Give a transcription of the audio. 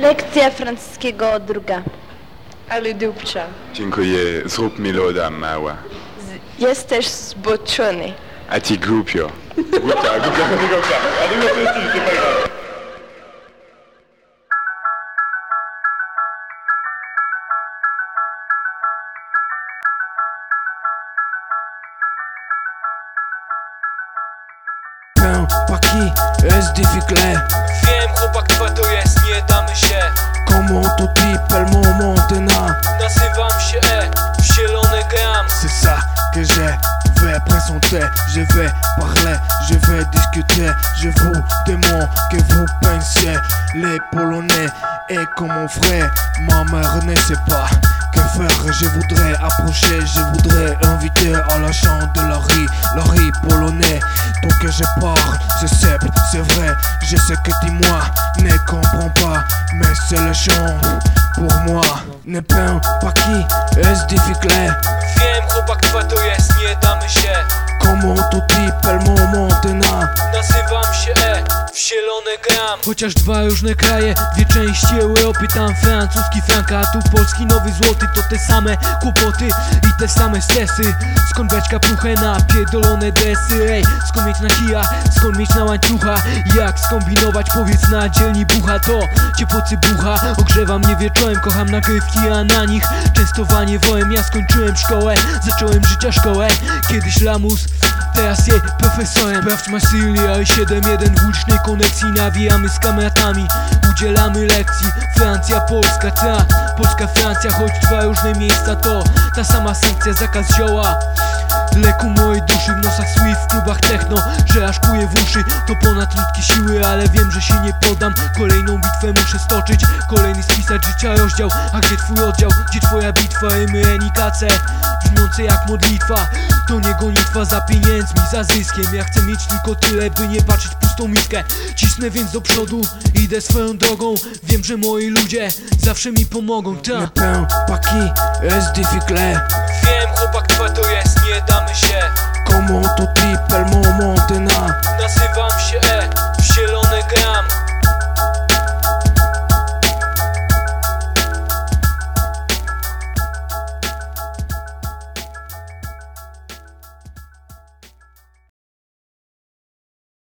Lekcja francuskiego druga. Ale dupcia. Dziękuję, zrób mi loda mała. Jesteś zboczony. A ty głupio. Głupia, głupia, głupia, głupia. A ty głupio, ty, ty, ty, Pain, pas qui est difficile Wiem chłopak twa to jest, nie damy się Je vais parler, je vais discuter Je vous demande que vous pensiez. Les Polonais et comme mon frère Ma mère ne sait pas que faire. Je voudrais approcher, je voudrais inviter à la chante de la rue La rue polonais. Donc que je parle, c'est simple, c'est vrai Je sais que dis-moi ne comprends pas Mais c'est le chant pour moi. Ne peins pas qui est difficile. Wiem chłopak to Le moment maintenant Nazywam się E, wcielony gram. Chociaż dwa różne kraje, dwie części Europy Tam francuski franka, a tu polski nowy złoty To te same kłopoty i te same stresy. Skąd brać kapuchę na pierdolone dresy Ej, skąd mieć na kija, skąd mieć na łańcucha? Jak skombinować, powiedz na dzielni bucha? To ciepłocy bucha, ogrzewa mnie wieczorem Kocham nagrywki, a na nich częstowanie wołem. Ja skończyłem szkołę, zacząłem życia szkołę. Kiedyś lamus, Teraz jej profesorem Sprawdź Marsylię 7-1 w ulicznej koneksji Nawijamy z kameratami Udzielamy lekcji. Francja, Polska, ta Polska, Francja, choć dwa różne miejsca To ta sama sankcja, zakaz zioła. Leku mojej duszy w nosach sweet, w klubach techno Że aż kuje w uszy, to ponad ludzkie siły Ale wiem, że się nie podam. Kolejną bitwę muszę stoczyć. Kolejny spisać życia rozdział. A gdzie twój oddział? Gdzie twoja bitwa? Rymy, enikace Brzmiące jak modlitwa. To nie gonitwa za pieniędzmi, za zyskiem. Ja chcę mieć tylko tyle, by nie patrzeć w pustą miskę. Cisnę więc do przodu, idę swoją drogą. Wiem, że moi ludzie zawsze mi pomogą, Ne ta. Peins pas qui est difficile Wiem chłopak twa to